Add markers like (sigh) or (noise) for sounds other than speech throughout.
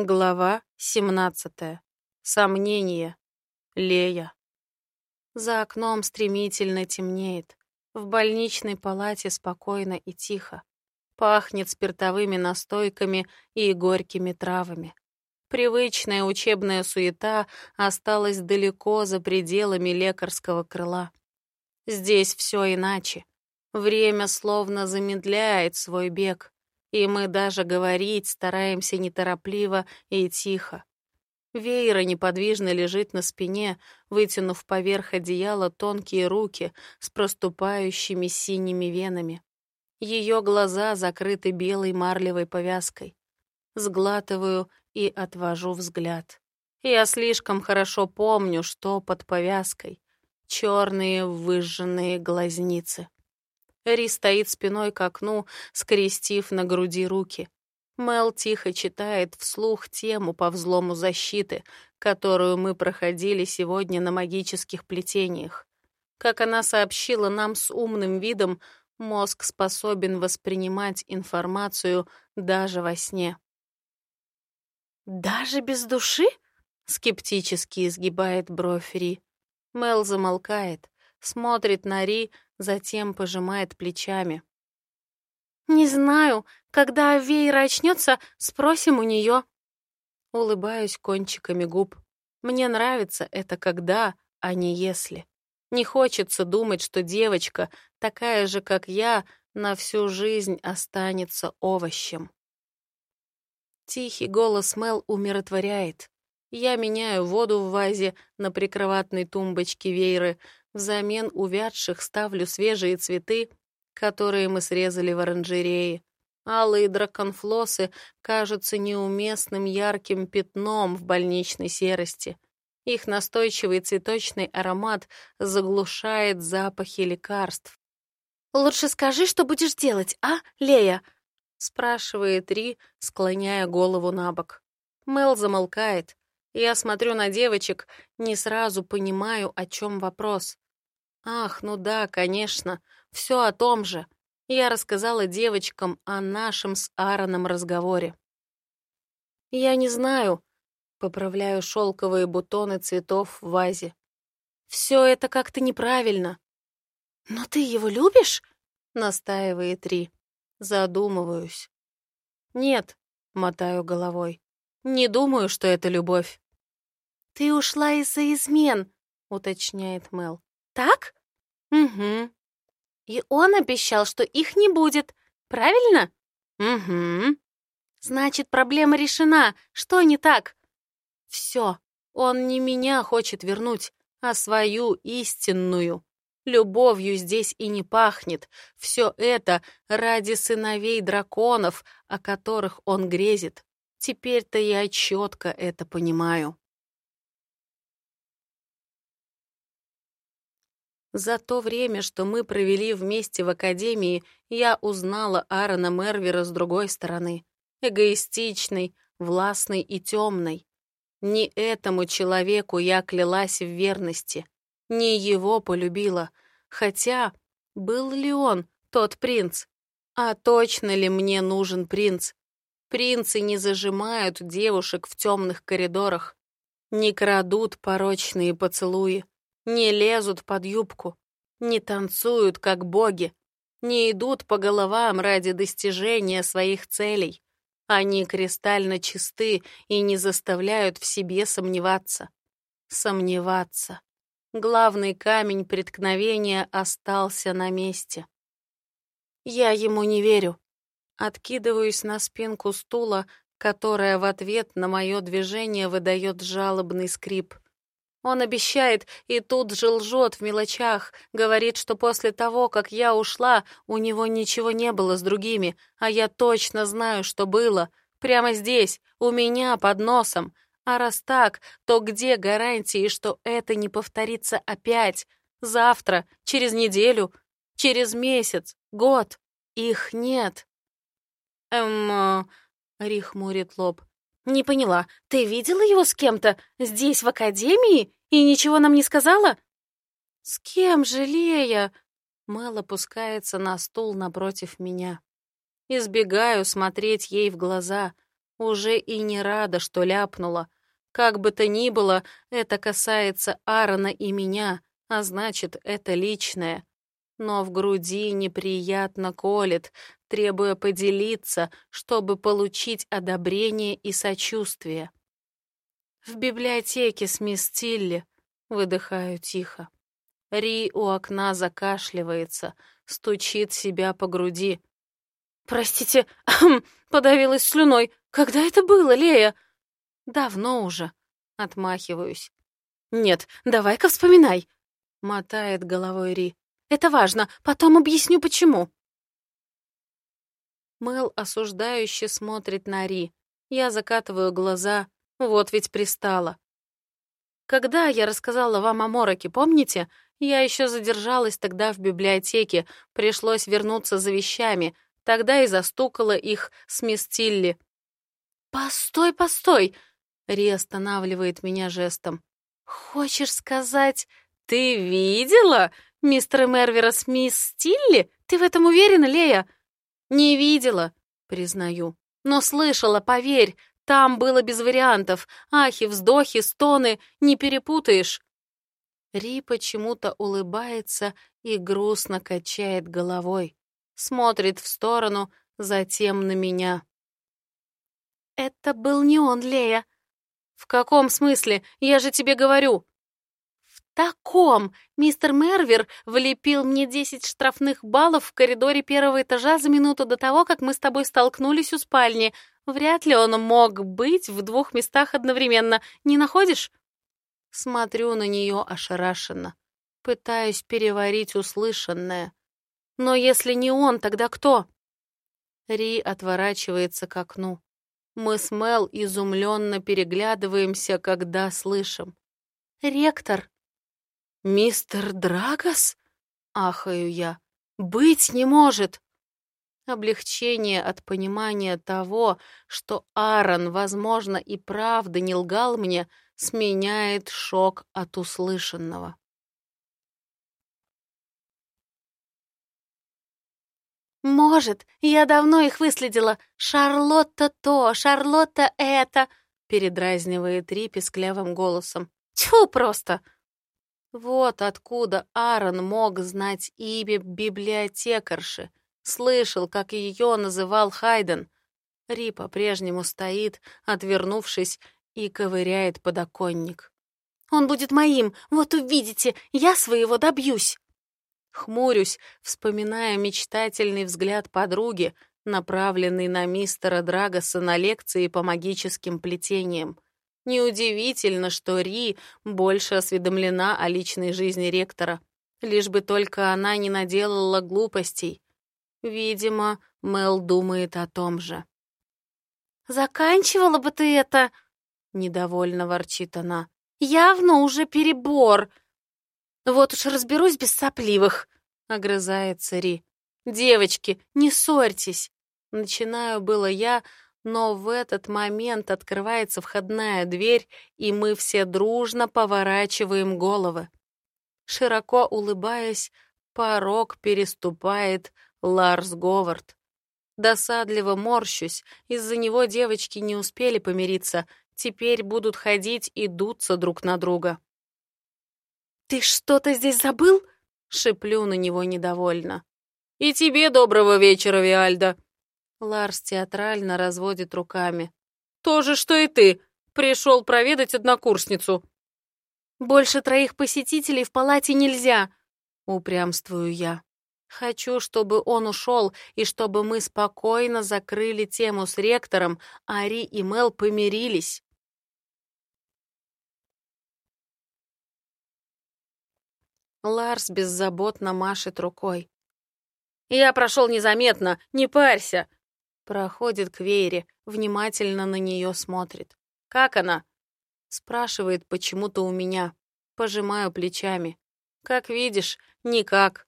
Глава 17. Сомнение. Лея. За окном стремительно темнеет. В больничной палате спокойно и тихо. Пахнет спиртовыми настойками и горькими травами. Привычная учебная суета осталась далеко за пределами лекарского крыла. Здесь все иначе. Время словно замедляет свой бег и мы даже говорить стараемся неторопливо и тихо. Вейра неподвижно лежит на спине, вытянув поверх одеяла тонкие руки с проступающими синими венами. Ее глаза закрыты белой марлевой повязкой. Сглатываю и отвожу взгляд. Я слишком хорошо помню, что под повязкой. Черные выжженные глазницы. Ри стоит спиной к окну, скрестив на груди руки. Мел тихо читает вслух тему по взлому защиты, которую мы проходили сегодня на магических плетениях. Как она сообщила нам с умным видом, мозг способен воспринимать информацию даже во сне. «Даже без души?» — скептически изгибает бровь Ри. Мел замолкает, смотрит на Ри, затем пожимает плечами. «Не знаю. Когда Вейра очнется, спросим у нее». Улыбаюсь кончиками губ. Мне нравится это когда, а не если. Не хочется думать, что девочка, такая же, как я, на всю жизнь останется овощем. Тихий голос Мел умиротворяет. Я меняю воду в вазе на прикроватной тумбочке Вейры, Взамен увядших ставлю свежие цветы, которые мы срезали в оранжерее. Алые драконфлосы кажутся неуместным ярким пятном в больничной серости. Их настойчивый цветочный аромат заглушает запахи лекарств. «Лучше скажи, что будешь делать, а, Лея?» — спрашивает Ри, склоняя голову на бок. Мел замолкает. Я смотрю на девочек, не сразу понимаю, о чем вопрос. Ах, ну да, конечно, все о том же. Я рассказала девочкам о нашем с Аароном разговоре. Я не знаю, поправляю шелковые бутоны цветов в вазе. Все это как-то неправильно. Но ты его любишь? настаивает Ри. Задумываюсь. Нет, мотаю головой. Не думаю, что это любовь. «Ты ушла из-за измен», — уточняет Мел. «Так?» «Угу». «И он обещал, что их не будет, правильно?» «Угу». «Значит, проблема решена. Что не так?» «Все. Он не меня хочет вернуть, а свою истинную. Любовью здесь и не пахнет. Все это ради сыновей драконов, о которых он грезит. Теперь-то я четко это понимаю». За то время, что мы провели вместе в академии, я узнала Аарона Мервера с другой стороны. Эгоистичной, властной и темной. Не этому человеку я клялась в верности. Не его полюбила. Хотя, был ли он, тот принц? А точно ли мне нужен принц? Принцы не зажимают девушек в темных коридорах, не крадут порочные поцелуи не лезут под юбку, не танцуют, как боги, не идут по головам ради достижения своих целей. Они кристально чисты и не заставляют в себе сомневаться. Сомневаться. Главный камень преткновения остался на месте. Я ему не верю. Откидываюсь на спинку стула, которая в ответ на мое движение выдает жалобный скрип — он обещает и тут же лжет в мелочах, говорит, что после того, как я ушла, у него ничего не было с другими, а я точно знаю, что было. Прямо здесь, у меня под носом. А раз так, то где гарантии, что это не повторится опять? Завтра, через неделю, через месяц, год? Их нет. Эм... Ри хмурит лоб. «Не поняла, ты видела его с кем-то здесь, в академии, и ничего нам не сказала?» «С кем же, Лея?» Мэл опускается на стул напротив меня. Избегаю смотреть ей в глаза. Уже и не рада, что ляпнула. Как бы то ни было, это касается Аарона и меня, а значит, это личное. Но в груди неприятно колет, требуя поделиться, чтобы получить одобрение и сочувствие. «В библиотеке с мисс Тилли», — выдыхаю тихо. Ри у окна закашливается, стучит себя по груди. «Простите, (clears throat) подавилась слюной. Когда это было, Лея?» «Давно уже», — отмахиваюсь. «Нет, давай-ка вспоминай», — мотает головой Ри. «Это важно, потом объясню, почему». Мэл осуждающе смотрит на Ри. Я закатываю глаза, вот ведь пристала. Когда я рассказала вам о Мороке, помните? Я еще задержалась тогда в библиотеке, пришлось вернуться за вещами, тогда и застукала их с мисс Тилли. «Постой, постой!» — Ри останавливает меня жестом. «Хочешь сказать, ты видела мистера Мервера с мисс Тилли? Ты в этом уверена, Лея?» «Не видела», — признаю. «Но слышала, поверь, там было без вариантов. Ахи, вздохи, стоны, не перепутаешь. Ри почему-то улыбается и грустно качает головой. Смотрит в сторону, затем на меня. «Это был не он, Лея». «В каком смысле? Я же тебе говорю». «В таком! Мистер Мервер влепил мне десять штрафных баллов в коридоре первого этажа за минуту до того, как мы с тобой столкнулись у спальни. Вряд ли он мог быть в двух местах одновременно, не находишь? Смотрю на нее ошарашенно, пытаюсь переварить услышанное. Но если не он, тогда кто? Ри отворачивается к окну. Мы с Мел изумленно переглядываемся, когда слышим. «Ректор!» «Мистер Драгос?» — ахаю я. «Быть не может!» Облегчение от понимания того, что Аарон, возможно, и правда не лгал мне, сменяет шок от услышанного. «Может, я давно их выследила. Шарлотта то, Шарлотта это!» передразнивает Ри писклявым голосом. «Тьфу просто!» Вот откуда Аарон мог знать имя библиотекарши, Слышал, как ее называл Хайден. Ри по-прежнему стоит, отвернувшись, и ковыряет подоконник. «Он будет моим, вот увидите, я своего добьюсь!» Хмурюсь, вспоминая мечтательный взгляд подруги, направленный на мистера Драгоса на лекции по магическим плетениям. Неудивительно, что Ри больше осведомлена о личной жизни ректора, лишь бы только она не наделала глупостей. Видимо, Мел думает о том же. «Заканчивала бы ты это!» — недовольно ворчит она. «Явно уже перебор!» «Вот уж разберусь без сопливых!» — огрызается Ри. «Девочки, не ссорьтесь!» Начинаю было я, но в этот момент открывается входная дверь, и мы все дружно поворачиваем головы. Широко улыбаясь, порог переступает Ларс Говард. Досадливо морщусь, из-за него девочки не успели помириться, теперь будут ходить и дуться друг на друга. «Ты что-то здесь забыл?» — шиплю на него недовольно. «И тебе доброго вечера, Виальда!» Ларс театрально разводит руками. «То же, что и ты! Пришел проведать однокурсницу!» «Больше троих посетителей в палате нельзя!» — упрямствую я. Хочу, чтобы он ушел, и чтобы мы спокойно закрыли тему с ректором, а Ри и Мел помирились. Ларс беззаботно машет рукой. «Я прошел незаметно, не парься!» Проходит к Вейре, внимательно на нее смотрит. «Как она?» Спрашивает почему-то у меня. Пожимаю плечами. «Как видишь, никак».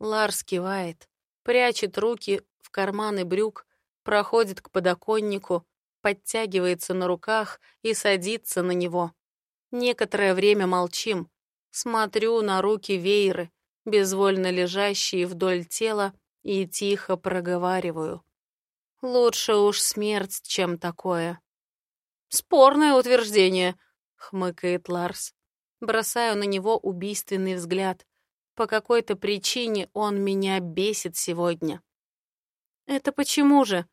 Ларс кивает, прячет руки в карманы брюк, проходит к подоконнику, подтягивается на руках и садится на него. Некоторое время молчим. Смотрю на руки вееры, безвольно лежащие вдоль тела, и тихо проговариваю. Лучше уж смерть, чем такое. Спорное утверждение, хмыкает Ларс. Бросаю на него убийственный взгляд. По какой-то причине он меня бесит сегодня. Это почему же?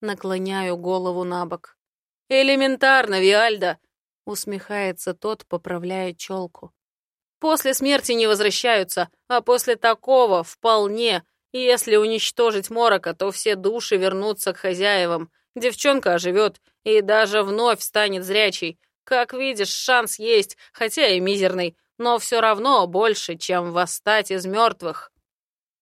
Наклоняю голову на бок. Элементарно, Виальда, усмехается тот, поправляя челку. После смерти не возвращаются, а после такого вполне. Если уничтожить Морока, то все души вернутся к хозяевам. Девчонка оживет и даже вновь станет зрячей. Как видишь, шанс есть, хотя и мизерный, но все равно больше, чем восстать из мертвых.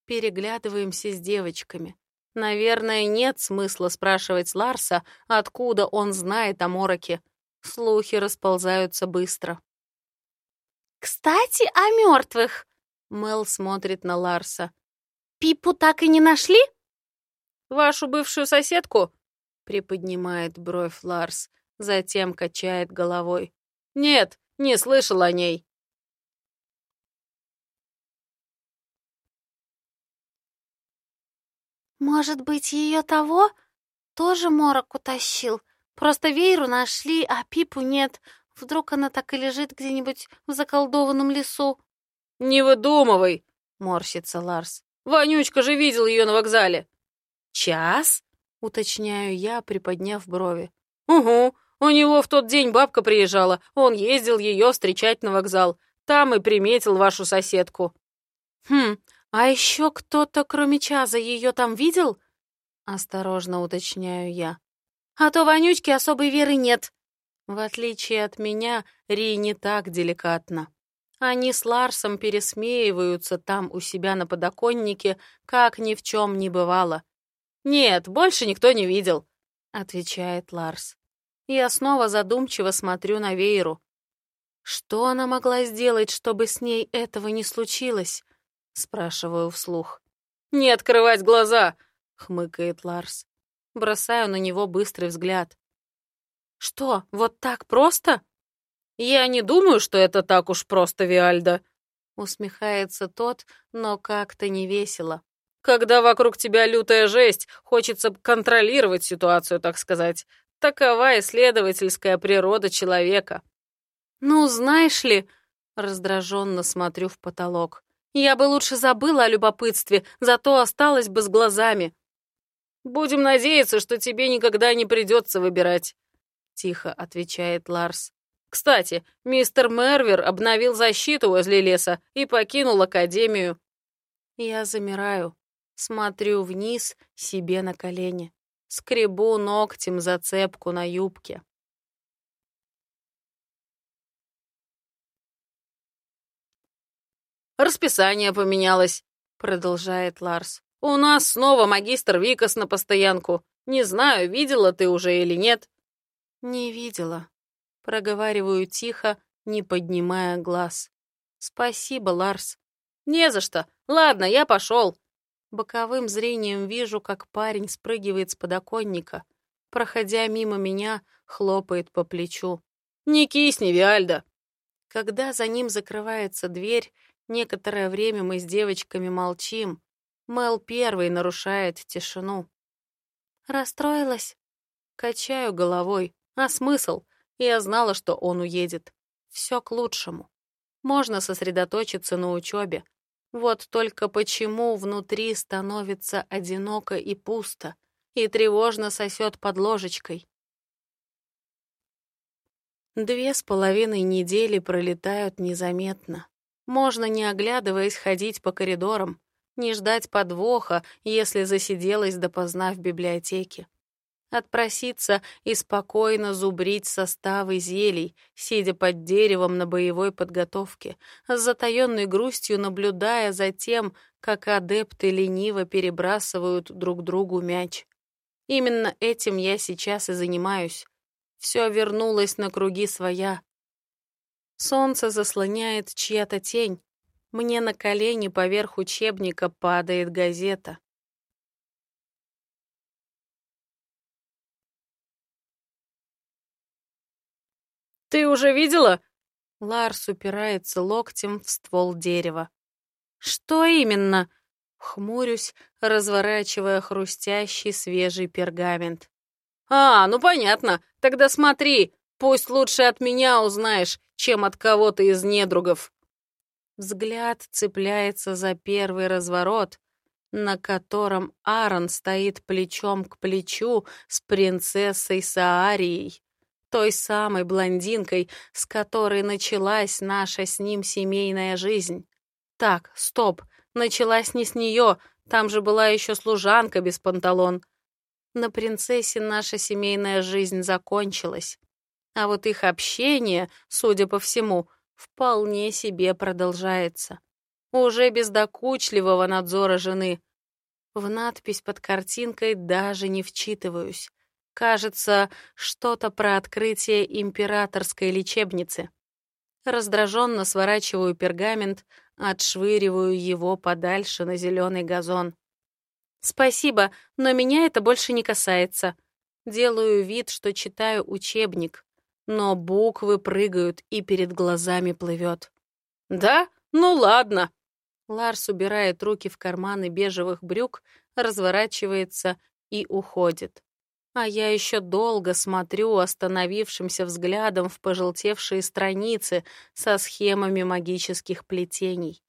Переглядываемся с девочками. Наверное, нет смысла спрашивать Ларса, откуда он знает о Мороке. Слухи расползаются быстро. «Кстати, о мертвых!» Мел смотрит на Ларса. «Пипу так и не нашли?» «Вашу бывшую соседку?» Приподнимает бровь Ларс, затем качает головой. «Нет, не слышал о ней». «Может быть, ее того тоже морок утащил? Просто вееру нашли, а Пипу нет. Вдруг она так и лежит где-нибудь в заколдованном лесу?» «Не выдумывай!» — морщится Ларс. «Вонючка же видел ее на вокзале!» «Час?» — уточняю я, приподняв брови. «Угу, у него в тот день бабка приезжала, он ездил ее встречать на вокзал. Там и приметил вашу соседку». «Хм, а еще кто-то, кроме Чаза, ее там видел?» Осторожно уточняю я. «А то вонючки особой веры нет», в отличие от меня, Ри не так деликатно. Они с Ларсом пересмеиваются там у себя на подоконнике, как ни в чем не бывало. «Нет, больше никто не видел», — отвечает Ларс. Я снова задумчиво смотрю на Вейру. «Что она могла сделать, чтобы с ней этого не случилось?» — спрашиваю вслух. «Не открывать глаза!» — хмыкает Ларс. Бросаю на него быстрый взгляд. «Что, вот так просто?» «Я не думаю, что это так уж просто, Виальда», — усмехается тот, но как-то не весело. «Когда вокруг тебя лютая жесть, хочется контролировать ситуацию, так сказать. Такова исследовательская природа человека». «Ну, знаешь ли...» — раздраженно смотрю в потолок. «Я бы лучше забыла о любопытстве, зато осталась бы с глазами». «Будем надеяться, что тебе никогда не придется выбирать», тихо отвечает Ларс. Кстати, мистер Мервер обновил защиту возле леса и покинул академию. Я замираю, смотрю вниз себе на колени, скребу ногтем зацепку на юбке. «Расписание поменялось», — продолжает Ларс. «У нас снова магистр Викас на постоянку. Не знаю, видела ты уже или нет. «Не видела». Проговариваю тихо, не поднимая глаз. «Спасибо, Ларс». «Не за что. Ладно, я пошел». Боковым зрением вижу, как парень спрыгивает с подоконника. Проходя мимо меня, хлопает по плечу. «Не кисни, Виальда!» Когда за ним закрывается дверь, некоторое время мы с девочками молчим. Мел первый нарушает тишину. «Расстроилась?» Качаю головой. А смысл? Я знала, что он уедет. Все к лучшему. Можно сосредоточиться на учебе. Вот только почему внутри становится одиноко и пусто, и тревожно сосет под ложечкой? Две с половиной недели пролетают незаметно. Можно, не оглядываясь, ходить по коридорам, не ждать подвоха, если засиделась допоздна в библиотеке отпроситься и спокойно зубрить составы зелий, сидя под деревом на боевой подготовке, с затаённой грустью наблюдая за тем, как адепты лениво перебрасывают друг другу мяч. Именно этим я сейчас и занимаюсь. Все вернулось на круги своя. Солнце заслоняет чья-то тень. Мне на колени поверх учебника падает газета. «Ты уже видела?» Ларс упирается локтем в ствол дерева. «Что именно?» Хмурюсь, разворачивая хрустящий свежий пергамент. «А, ну понятно. Тогда смотри, пусть лучше от меня узнаешь, чем от кого-то из недругов». Взгляд цепляется за первый разворот, на котором Аарон стоит плечом к плечу с принцессой Саарией, той самой блондинкой, с которой началась наша с ним семейная жизнь. Так, стоп, началась не с нее, там же была еще служанка без панталон. На принцессе наша семейная жизнь закончилась. А вот их общение, судя по всему, вполне себе продолжается уже без докучливого надзора жены. В надпись под картинкой даже не вчитываюсь. Кажется, что-то про открытие императорской лечебницы. Раздраженно сворачиваю пергамент, отшвыриваю его подальше на зеленый газон. «Спасибо, но меня это больше не касается. Делаю вид, что читаю учебник, но буквы прыгают и перед глазами плывет. «Да? Ну ладно!» Ларс убирает руки в карманы бежевых брюк, разворачивается и уходит. А я еще долго смотрю остановившимся взглядом в пожелтевшие страницы со схемами магических плетений.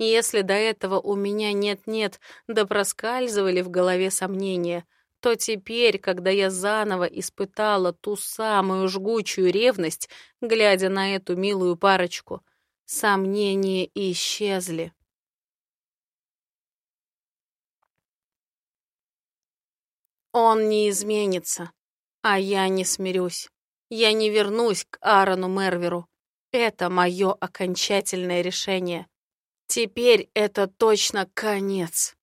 Если до этого у меня нет-нет, да проскальзывали в голове сомнения, то теперь, когда я заново испытала ту самую жгучую ревность, глядя на эту милую парочку, сомнения исчезли. Он не изменится, а я не смирюсь. Я не вернусь к Аарону Мерверу. Это мое окончательное решение. Теперь это точно конец.